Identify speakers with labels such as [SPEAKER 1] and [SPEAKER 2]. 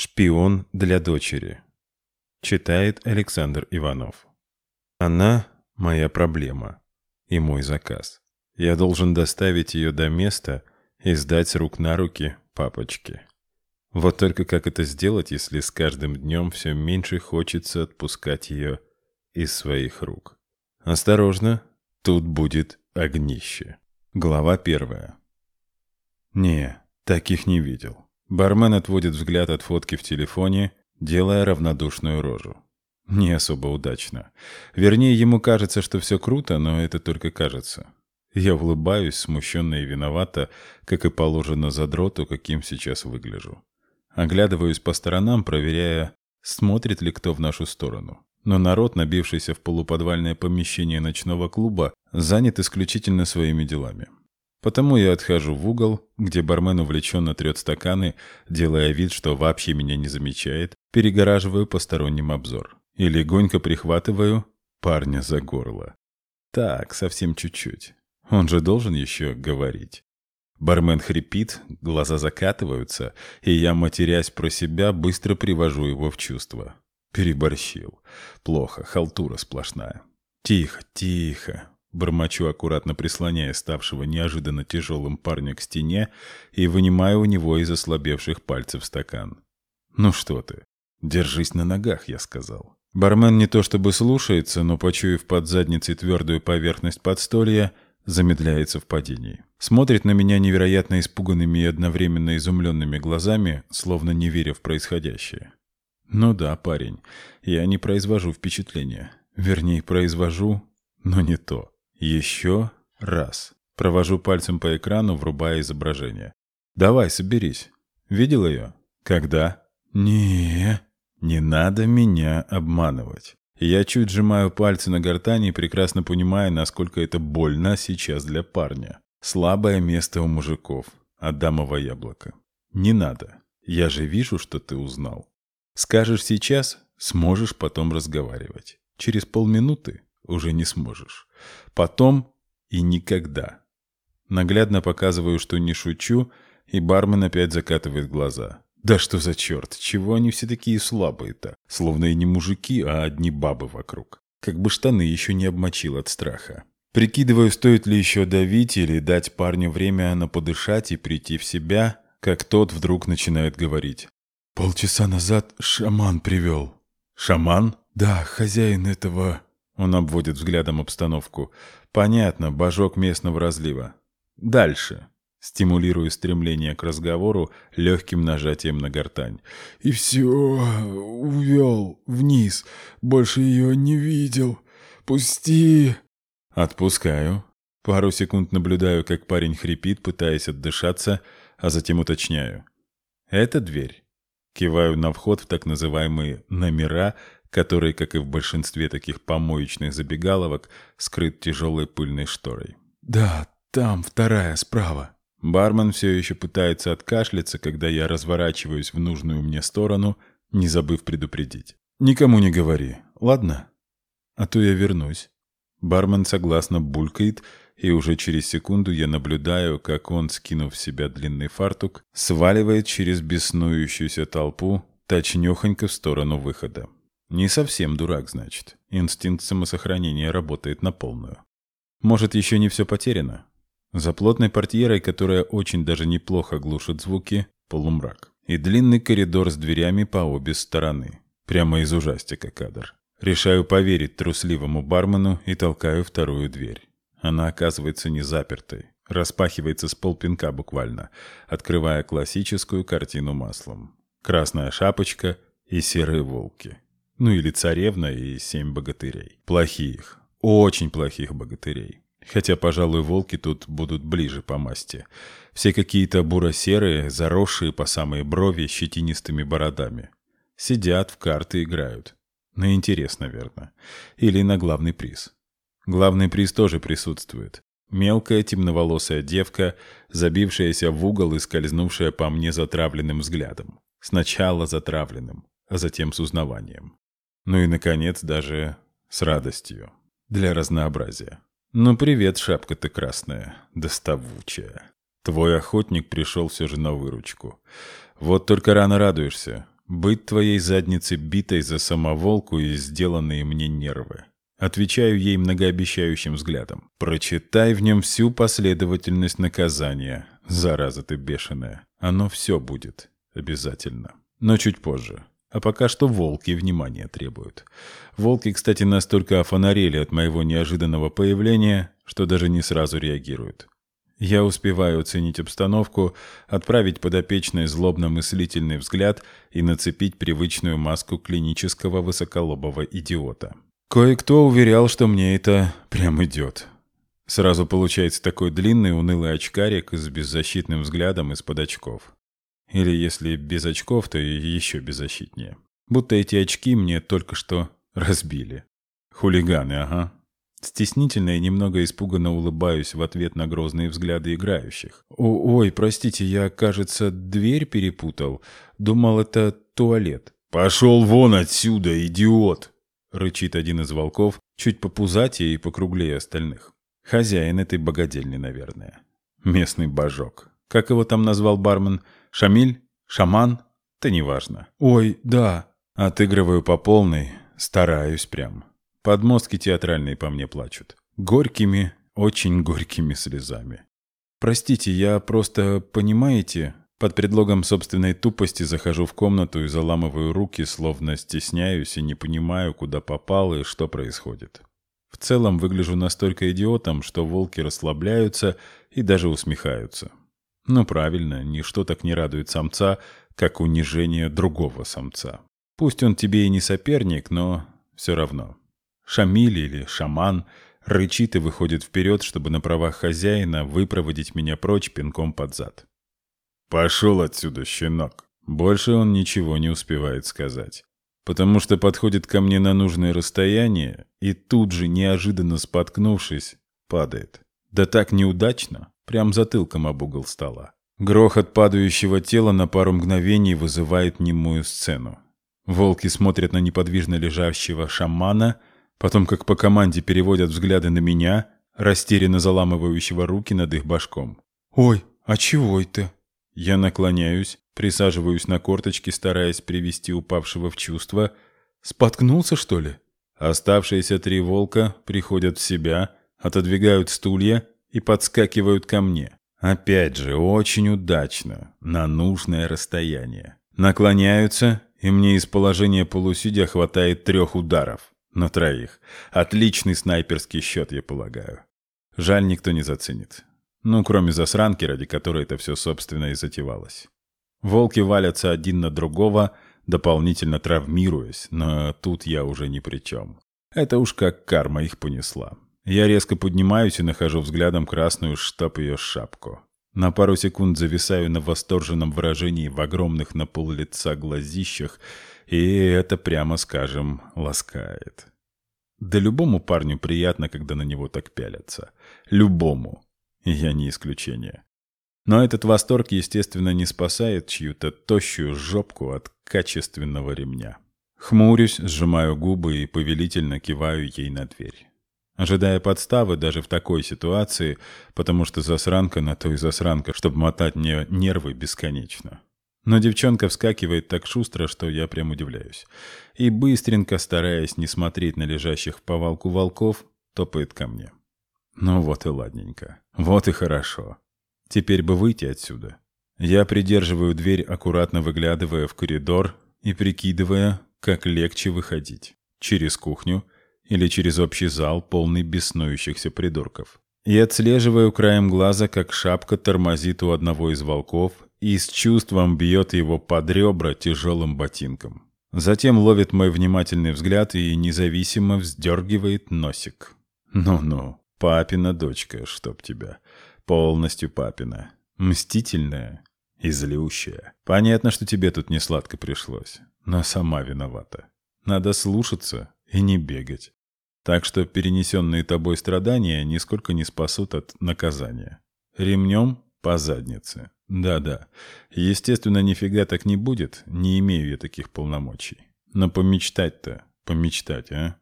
[SPEAKER 1] Шпион для дочери. Читает Александр Иванов. Она – моя проблема и мой заказ. Я должен доставить ее до места и сдать рук на руки папочке. Вот только как это сделать, если с каждым днем все меньше хочется отпускать ее из своих рук? Осторожно, тут будет огнище. Глава первая. Не, таких не видел. Бармен отводит взгляд от фотки в телефоне, делая равнодушную рожу. Не особо удачно. Вернее, ему кажется, что все круто, но это только кажется. Я улыбаюсь, смущенно и виновато, как и положено задроту, каким сейчас выгляжу. Оглядываюсь по сторонам, проверяя, смотрит ли кто в нашу сторону. Но народ, набившийся в полуподвальное помещение ночного клуба, занят исключительно своими делами. Потому я отхожу в угол, где бармен увлеченно трет стаканы, делая вид, что вообще меня не замечает, перегораживаю посторонним обзор. И легонько прихватываю парня за горло. Так, совсем чуть-чуть. Он же должен еще говорить. Бармен хрипит, глаза закатываются, и я, матерясь про себя, быстро привожу его в чувство. Переборщил. Плохо, халтура сплошная. Тихо, тихо. Бормочу, аккуратно прислоняя ставшего неожиданно тяжелым парня к стене и вынимаю у него из ослабевших пальцев стакан. «Ну что ты? Держись на ногах», — я сказал. Бармен не то чтобы слушается, но, почуяв под задницей твердую поверхность подстолья, замедляется в падении. Смотрит на меня невероятно испуганными и одновременно изумленными глазами, словно не веря в происходящее. «Ну да, парень, я не произвожу впечатления. Вернее, произвожу, но не то». Еще раз. Провожу пальцем по экрану, врубая изображение. «Давай, соберись. Видел ее? Когда?» не Не надо меня обманывать. Я чуть сжимаю пальцы на гортани, прекрасно понимая, насколько это больно сейчас для парня. Слабое место у мужиков. Адамово яблоко. Не надо. Я же вижу, что ты узнал. Скажешь сейчас, сможешь потом разговаривать. Через полминуты уже не сможешь. Потом и никогда. Наглядно показываю, что не шучу, и бармен опять закатывает глаза. Да что за черт, чего они все такие слабые-то? Словно и не мужики, а одни бабы вокруг. Как бы штаны еще не обмочил от страха. Прикидываю, стоит ли еще давить или дать парню время на подышать и прийти в себя, как тот вдруг начинает говорить. «Полчаса назад шаман привел». «Шаман?» «Да, хозяин этого он обводит взглядом обстановку. Понятно, божок местного разлива. Дальше. Стимулирую стремление к разговору легким нажатием на гортань. И все, увел вниз. Больше ее не видел. Пусти. Отпускаю. Пару секунд наблюдаю, как парень хрипит, пытаясь отдышаться, а затем уточняю. Это дверь. Киваю на вход в так называемые «номера», который, как и в большинстве таких помоечных забегаловок, скрыт тяжелой пыльной шторой. «Да, там вторая справа». Бармен все еще пытается откашляться, когда я разворачиваюсь в нужную мне сторону, не забыв предупредить. «Никому не говори, ладно? А то я вернусь». Бармен согласно булькает, и уже через секунду я наблюдаю, как он, скинув в себя длинный фартук, сваливает через беснующуюся толпу, точнёхонько в сторону выхода. Не совсем дурак, значит. Инстинкт самосохранения работает на полную. Может, еще не все потеряно? За плотной портьерой, которая очень даже неплохо глушит звуки, полумрак. И длинный коридор с дверями по обе стороны. Прямо из ужастика кадр. Решаю поверить трусливому бармену и толкаю вторую дверь. Она оказывается не запертой. Распахивается с полпинка буквально, открывая классическую картину маслом. Красная шапочка и серые волки. Ну или царевна и семь богатырей. Плохих, очень плохих богатырей. Хотя, пожалуй, волки тут будут ближе по масти. Все какие-то буро-серые, заросшие по самые брови щетинистыми бородами. Сидят, в карты играют. На интерес, наверное. Или на главный приз. Главный приз тоже присутствует. Мелкая темноволосая девка, забившаяся в угол и скользнувшая по мне затравленным взглядом. Сначала затравленным, а затем с узнаванием. Ну и, наконец, даже с радостью. Для разнообразия. Ну, привет, шапка ты красная, доставучая. Твой охотник пришел все же на выручку. Вот только рано радуешься. Быть твоей заднице битой за самоволку и сделанные мне нервы. Отвечаю ей многообещающим взглядом. Прочитай в нем всю последовательность наказания. Зараза ты бешеная. Оно все будет. Обязательно. Но чуть позже. А пока что волки внимания требуют. Волки, кстати, настолько офонарели от моего неожиданного появления, что даже не сразу реагируют. Я успеваю оценить обстановку, отправить подопечный злобно-мыслительный взгляд и нацепить привычную маску клинического высоколобого идиота. Кое-кто уверял, что мне это прям идет. Сразу получается такой длинный унылый очкарик с беззащитным взглядом из-под очков. Или если без очков, то еще беззащитнее. Будто эти очки мне только что разбили. Хулиганы, ага. Стеснительно и немного испуганно улыбаюсь в ответ на грозные взгляды играющих. О «Ой, простите, я, кажется, дверь перепутал. Думал, это туалет». «Пошел вон отсюда, идиот!» — рычит один из волков, чуть попузатее и покруглее остальных. Хозяин этой богадельни, наверное. Местный божок. Как его там назвал бармен? Шамиль? Шаман? Да неважно. «Ой, да». Отыгрываю по полной, стараюсь прям. Подмостки театральные по мне плачут. Горькими, очень горькими слезами. Простите, я просто, понимаете, под предлогом собственной тупости захожу в комнату и заламываю руки, словно стесняюсь и не понимаю, куда попал и что происходит. В целом выгляжу настолько идиотом, что волки расслабляются и даже усмехаются. Ну правильно, ничто так не радует самца, как унижение другого самца. Пусть он тебе и не соперник, но все равно. Шамиль или шаман рычит и выходит вперед, чтобы на правах хозяина выпроводить меня прочь пинком под зад. «Пошел отсюда, щенок!» Больше он ничего не успевает сказать, потому что подходит ко мне на нужное расстояние и тут же, неожиданно споткнувшись, падает. Да так неудачно, прям затылком об угол стола. Грохот падающего тела на пару мгновений вызывает немую сцену. Волки смотрят на неподвижно лежащего шамана Потом, как по команде, переводят взгляды на меня, растерянно заламывающего руки над их башком. «Ой, а чего это?» Я наклоняюсь, присаживаюсь на корточки, стараясь привести упавшего в чувство. «Споткнулся, что ли?» Оставшиеся три волка приходят в себя, отодвигают стулья и подскакивают ко мне. Опять же, очень удачно, на нужное расстояние. Наклоняются, и мне из положения полусидя хватает трех ударов. На троих. Отличный снайперский счет, я полагаю. Жаль, никто не заценит. Ну, кроме засранки, ради которой это все, собственно, и затевалось. Волки валятся один на другого, дополнительно травмируясь, но тут я уже ни при чем. Это уж как карма их понесла. Я резко поднимаюсь и нахожу взглядом красную штаб ее шапку. На пару секунд зависаю на восторженном выражении в огромных на пол лица глазищах и это, прямо скажем, ласкает. Да любому парню приятно, когда на него так пялятся. Любому. Я не исключение. Но этот восторг, естественно, не спасает чью-то тощую жопку от качественного ремня. Хмурюсь, сжимаю губы и повелительно киваю ей на дверь. Ожидая подставы даже в такой ситуации, потому что засранка на то и засранка, чтобы мотать мне нервы бесконечно. Но девчонка вскакивает так шустро, что я прям удивляюсь. И быстренько, стараясь не смотреть на лежащих в повалку волков, топает ко мне. Ну вот и ладненько. Вот и хорошо. Теперь бы выйти отсюда. Я придерживаю дверь, аккуратно выглядывая в коридор и прикидывая, как легче выходить. Через кухню или через общий зал, полный беснующихся придурков. И отслеживаю краем глаза, как шапка тормозит у одного из волков и с чувством бьет его под ребра тяжелым ботинком. Затем ловит мой внимательный взгляд и независимо вздергивает носик. «Ну-ну, папина дочка, чтоб тебя. Полностью папина. Мстительная и злющая. Понятно, что тебе тут не сладко пришлось, но сама виновата. Надо слушаться и не бегать. Так что перенесенные тобой страдания нисколько не спасут от наказания. Ремнем по заднице. Да-да. Естественно, нифига так не будет, не имею я таких полномочий. Но помечтать-то, помечтать, а?